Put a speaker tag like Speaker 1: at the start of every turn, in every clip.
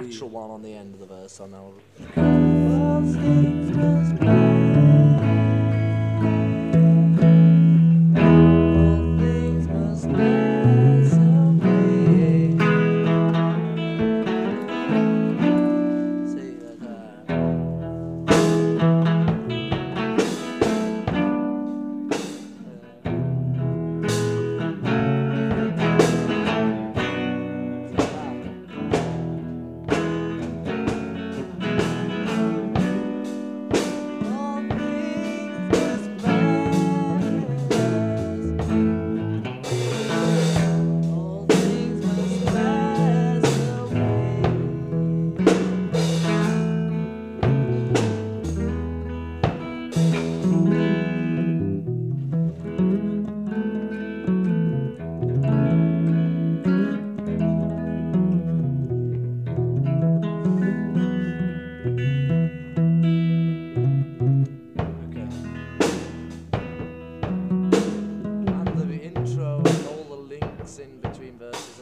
Speaker 1: natural one on the end of the verse, I know.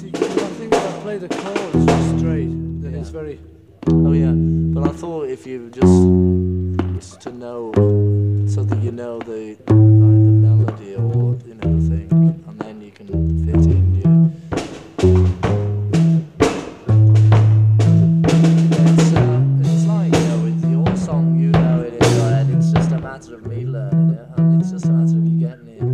Speaker 2: see, I think when I play the chords straight, then yeah. it's very.
Speaker 1: Oh yeah, but I thought if you just to know, so that you know the like the melody or you know the thing, and then you can fit in. Of me learning it, and it's just a matter of you getting it.